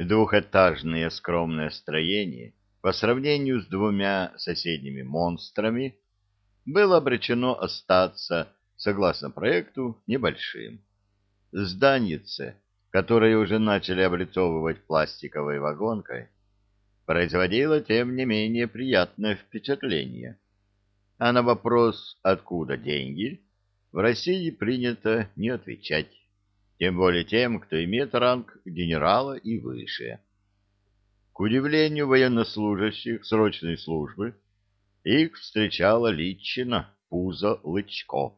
Двухэтажное скромное строение по сравнению с двумя соседними монстрами было обречено остаться, согласно проекту, небольшим. Зданице, которое уже начали облицовывать пластиковой вагонкой, производило, тем не менее, приятное впечатление. А на вопрос «откуда деньги?» в России принято не отвечать тем более тем, кто имеет ранг генерала и выше. К удивлению военнослужащих срочной службы, их встречала личина Пузо Лычко,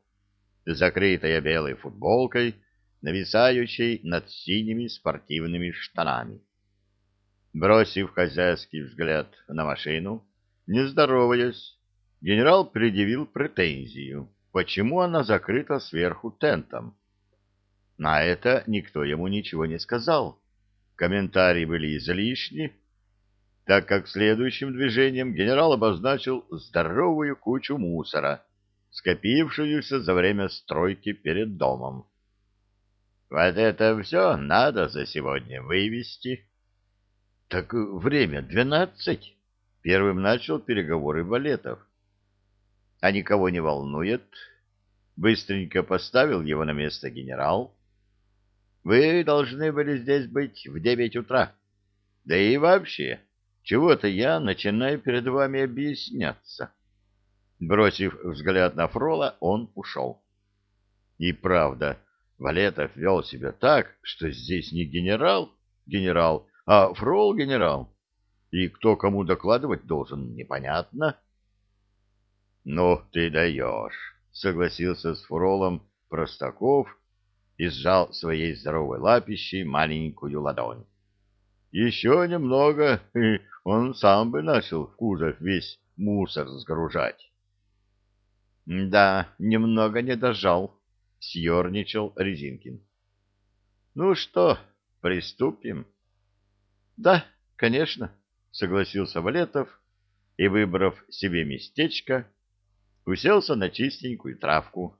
закрытая белой футболкой, нависающей над синими спортивными штанами. Бросив хозяйский взгляд на машину, не здороваясь, генерал предъявил претензию, почему она закрыта сверху тентом. На это никто ему ничего не сказал. Комментарии были излишни, так как следующим движением генерал обозначил здоровую кучу мусора, скопившуюся за время стройки перед домом. Вот это все надо за сегодня вывести. Так время двенадцать. Первым начал переговоры Валетов. А никого не волнует. Быстренько поставил его на место генерал вы должны были здесь быть в девять утра. Да и вообще, чего-то я начинаю перед вами объясняться. Бросив взгляд на Фрола, он ушел. И правда, Валетов вел себя так, что здесь не генерал, генерал, а Фрол генерал. И кто кому докладывать должен, непонятно. — Ну, ты даешь, — согласился с Фролом Простаков, и сжал своей здоровой лапищей маленькую ладонь. Еще немного, и он сам бы начал в кузов весь мусор сгружать. — Да, немного не дожал, — съерничал Резинкин. — Ну что, приступим? — Да, конечно, — согласился Валетов и, выбрав себе местечко, уселся на чистенькую травку.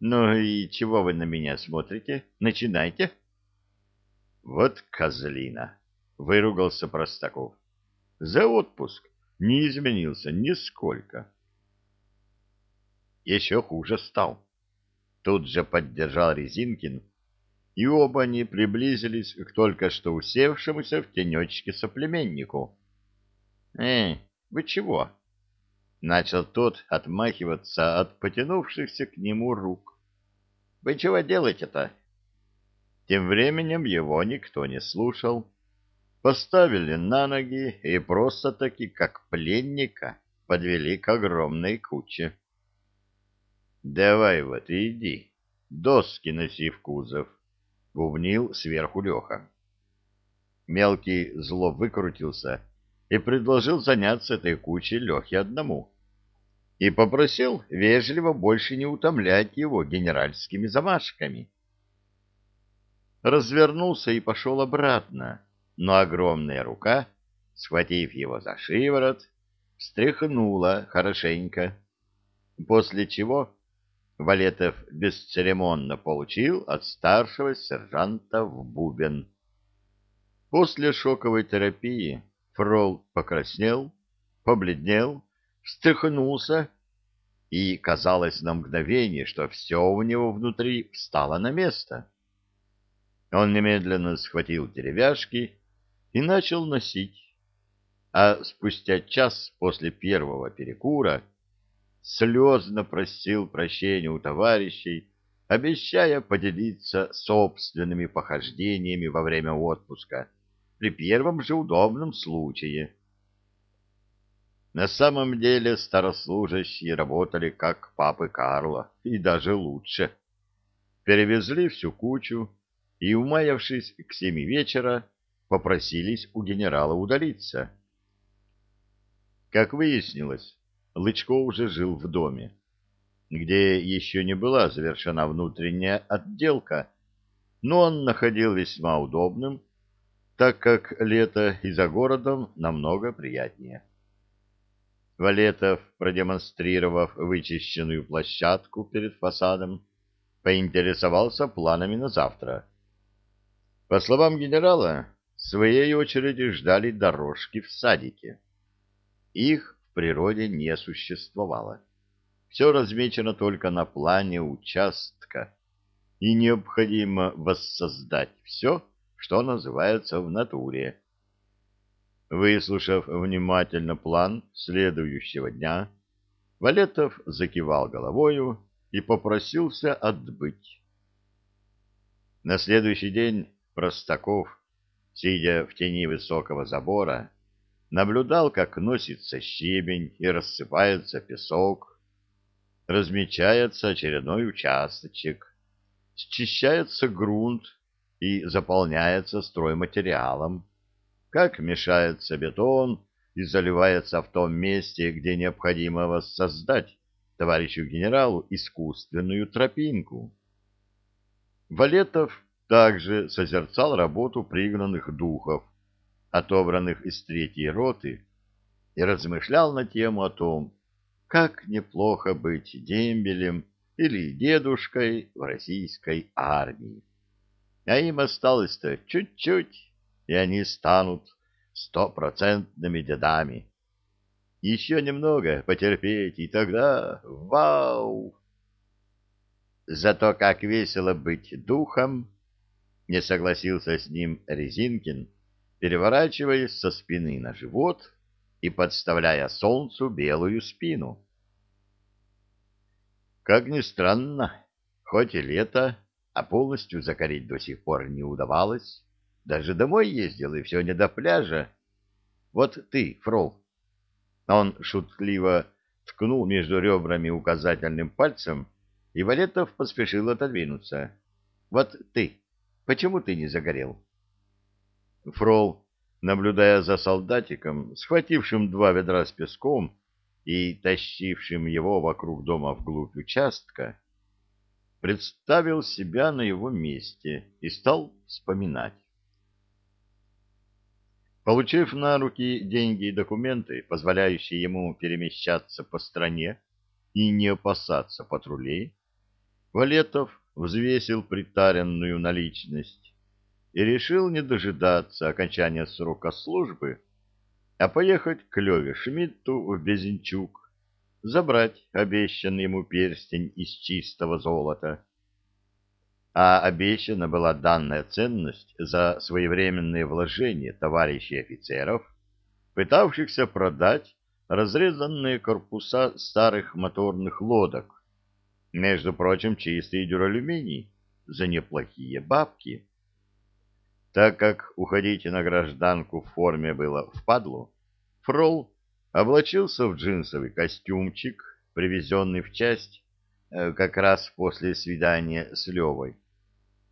Ну и чего вы на меня смотрите? Начинайте. Вот козлина, выругался Простаков. За отпуск не изменился нисколько. Еще хуже стал. Тут же поддержал Резинкин, и оба они приблизились к только что усевшемуся в тенечке соплеменнику. — Эй, вы чего? Начал тот отмахиваться от потянувшихся к нему рук. «Вы чего делаете-то?» Тем временем его никто не слушал. Поставили на ноги и просто-таки, как пленника, подвели к огромной куче. «Давай вот иди, доски носи в кузов», — бубнил сверху Леха. Мелкий зло выкрутился и предложил заняться этой кучей Лехе одному. И попросил вежливо больше не утомлять его генеральскими замашками. Развернулся и пошел обратно, но огромная рука, схватив его за шиворот, встряхнула хорошенько, после чего Валетов бесцеремонно получил от старшего сержанта в бубен. После шоковой терапии Фрол покраснел, побледнел, встряхнулся, и казалось на мгновение, что все у него внутри встало на место. Он немедленно схватил деревяшки и начал носить, а спустя час после первого перекура слезно просил прощения у товарищей, обещая поделиться собственными похождениями во время отпуска при первом же удобном случае. На самом деле старослужащие работали как папы Карла, и даже лучше. Перевезли всю кучу и, умаявшись к семи вечера, попросились у генерала удалиться. Как выяснилось, Лычко уже жил в доме, где еще не была завершена внутренняя отделка, но он находил весьма удобным, так как лето и за городом намного приятнее. Валетов, продемонстрировав вычищенную площадку перед фасадом, поинтересовался планами на завтра. По словам генерала, своей очереди ждали дорожки в садике. Их в природе не существовало. Все размечено только на плане участка, и необходимо воссоздать все, что называется в натуре. Выслушав внимательно план следующего дня, Валетов закивал головою и попросился отбыть. На следующий день Простаков, сидя в тени высокого забора, наблюдал, как носится щебень и рассыпается песок, размечается очередной участочек, счищается грунт и заполняется стройматериалом, как мешается бетон и заливается в том месте, где необходимо воссоздать товарищу генералу искусственную тропинку. Валетов также созерцал работу пригнанных духов, отобранных из третьей роты, и размышлял на тему о том, как неплохо быть дембелем или дедушкой в российской армии. А им осталось-то чуть-чуть, и они станут стопроцентными дедами. Еще немного потерпеть, и тогда вау! Зато как весело быть духом, не согласился с ним Резинкин, переворачиваясь со спины на живот и подставляя солнцу белую спину. Как ни странно, хоть и лето, а полностью закорить до сих пор не удавалось. Даже домой ездил, и все не до пляжа. Вот ты, Фрол. Он шутливо ткнул между ребрами указательным пальцем, и Валетов поспешил отодвинуться. Вот ты, почему ты не загорел? Фрол, наблюдая за солдатиком, схватившим два ведра с песком и тащившим его вокруг дома вглубь участка, представил себя на его месте и стал вспоминать. Получив на руки деньги и документы, позволяющие ему перемещаться по стране и не опасаться патрулей, Валетов взвесил притаренную наличность и решил не дожидаться окончания срока службы, а поехать к Леве Шмидту в Безенчук, забрать обещанный ему перстень из чистого золота а обещана была данная ценность за своевременные вложения товарищей офицеров, пытавшихся продать разрезанные корпуса старых моторных лодок, между прочим, чистый дюралюминий, за неплохие бабки. Так как уходить на гражданку в форме было впадлу, Фрол облачился в джинсовый костюмчик, привезенный в часть э, как раз после свидания с Левой,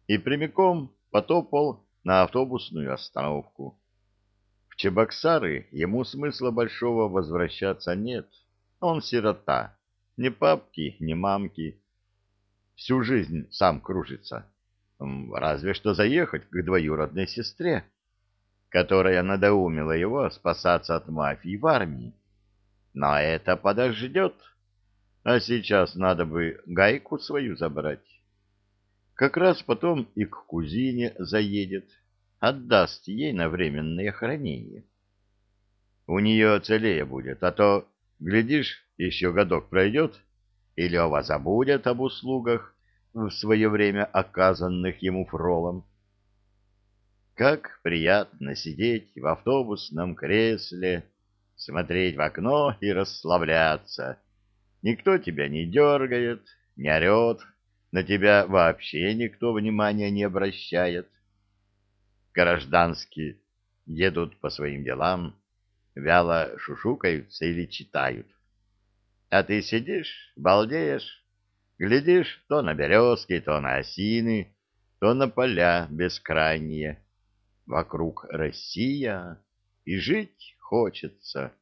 и прямиком потопал на автобусную остановку. В Чебоксары ему смысла большого возвращаться нет. Он сирота. Ни папки, ни мамки. Всю жизнь сам кружится. Разве что заехать к двоюродной сестре, которая надоумила его спасаться от мафии в армии. Но это подождет. А сейчас надо бы гайку свою забрать. Как раз потом и к кузине заедет, отдаст ей на временное хранение. У нее целее будет, а то, глядишь, еще годок пройдет, и Лева забудет об услугах, в свое время оказанных ему фролом. Как приятно сидеть в автобусном кресле, смотреть в окно и расслабляться. Никто тебя не дергает, не орет, на тебя вообще никто внимания не обращает. Гражданские едут по своим делам, вяло шушукаются или читают. А ты сидишь, балдеешь, глядишь то на березки, то на осины, то на поля бескрайние. Вокруг Россия, и жить хочется.